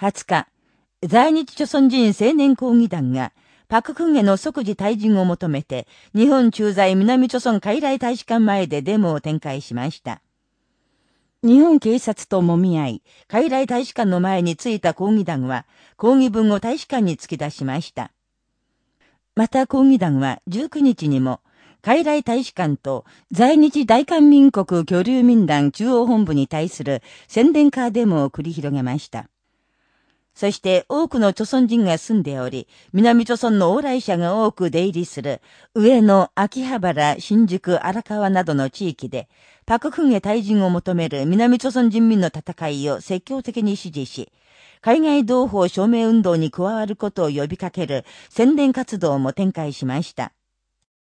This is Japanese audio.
20日、在日朝鮮人青年抗議団が、パククンへの即時退陣を求めて、日本駐在南朝鮮海来大使館前でデモを展開しました。日本警察と揉み合い、海来大使館の前に着いた抗議団は、抗議文を大使館に突き出しました。また抗議団は19日にも、海来大使館と在日大韓民国居留民団中央本部に対する宣伝カーデモを繰り広げました。そして多くの著村人が住んでおり、南著村の往来者が多く出入りする、上野、秋葉原、新宿、荒川などの地域で、パククンへ退陣を求める南朝鮮人民の戦いを積極的に支持し、海外同胞署名運動に加わることを呼びかける宣伝活動も展開しました。